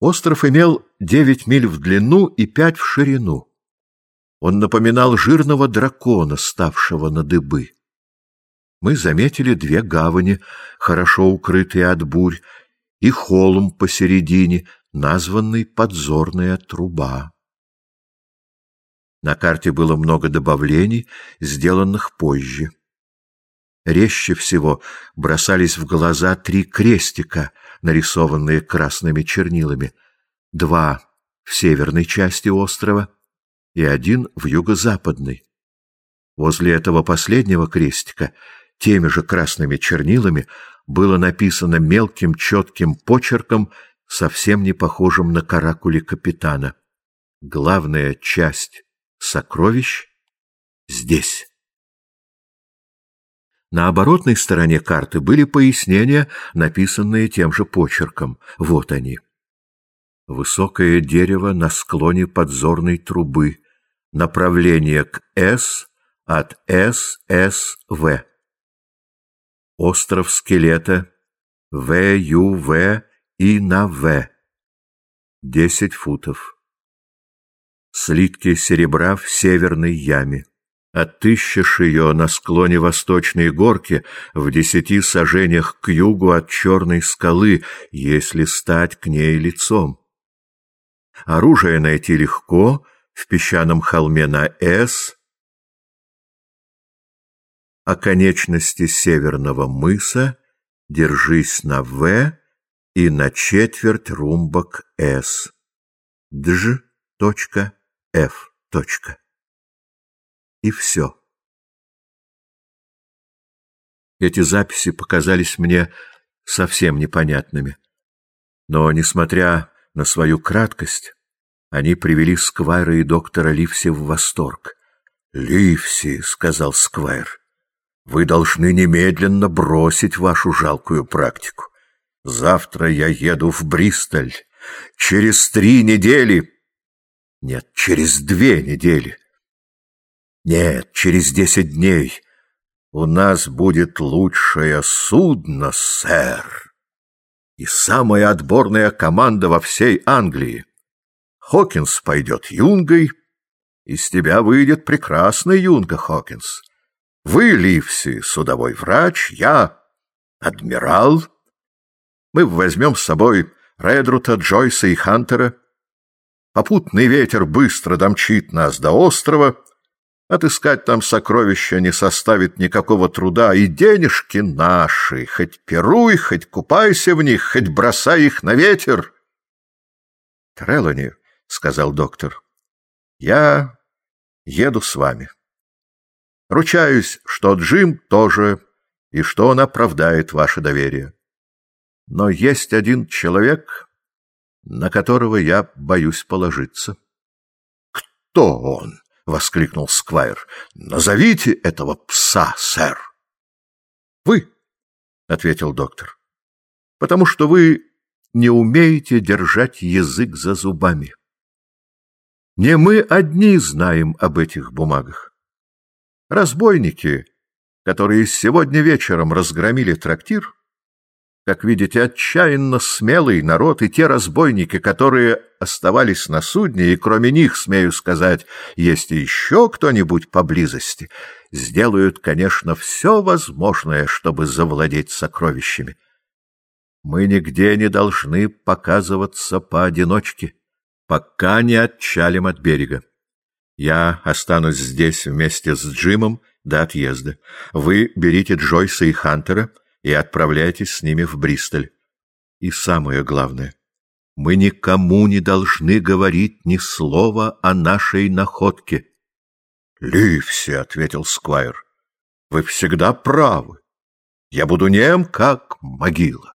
Остров имел девять миль в длину и пять в ширину. Он напоминал жирного дракона, ставшего на дыбы. Мы заметили две гавани, хорошо укрытые от бурь, и холм посередине, названный Подзорная труба. На карте было много добавлений, сделанных позже. Резче всего бросались в глаза три крестика, нарисованные красными чернилами. Два в северной части острова и один в юго-западной. Возле этого последнего крестика теми же красными чернилами было написано мелким четким почерком, совсем не похожим на каракули капитана. Главная часть сокровищ здесь. На оборотной стороне карты были пояснения, написанные тем же почерком. Вот они. Высокое дерево на склоне подзорной трубы. Направление к С от ССВ. Остров скелета ВЮВ и на В. Десять футов. Слитки серебра в северной яме. Отыщешь ее на склоне восточной горки в десяти сажениях к югу от черной скалы, если стать к ней лицом. Оружие найти легко в песчаном холме на «С», о конечности северного мыса держись на «В» и на четверть румбок «С». Дж. Ф. И все. Эти записи показались мне совсем непонятными. Но, несмотря на свою краткость, они привели Сквайра и доктора Ливси в восторг. «Ливси», — сказал Сквайр, — «вы должны немедленно бросить вашу жалкую практику. Завтра я еду в Бристоль. Через три недели...» «Нет, через две недели нет, через десять дней у нас будет лучшее судно, сэр, и самая отборная команда во всей Англии. Хокинс пойдет юнгой, из тебя выйдет прекрасный юнга, Хокинс. Вы, Ливси, судовой врач, я адмирал. Мы возьмем с собой Редрута, Джойса и Хантера. Попутный ветер быстро домчит нас до острова, Отыскать там сокровища не составит никакого труда, и денежки наши, хоть пируй, хоть купайся в них, хоть бросай их на ветер. — Трелани, — сказал доктор, — я еду с вами. Ручаюсь, что Джим тоже, и что он оправдает ваше доверие. Но есть один человек, на которого я боюсь положиться. — Кто он? — воскликнул Сквайр. — Назовите этого пса, сэр. — Вы, — ответил доктор, — потому что вы не умеете держать язык за зубами. Не мы одни знаем об этих бумагах. Разбойники, которые сегодня вечером разгромили трактир, как видите, отчаянно смелый народ, и те разбойники, которые оставались на судне, и кроме них, смею сказать, есть еще кто-нибудь поблизости, сделают, конечно, все возможное, чтобы завладеть сокровищами. Мы нигде не должны показываться поодиночке, пока не отчалим от берега. Я останусь здесь вместе с Джимом до отъезда. Вы берите Джойса и Хантера — и отправляйтесь с ними в Бристоль. И самое главное, мы никому не должны говорить ни слова о нашей находке. — Ливси, — ответил Сквайр, — вы всегда правы. Я буду нем, как могила.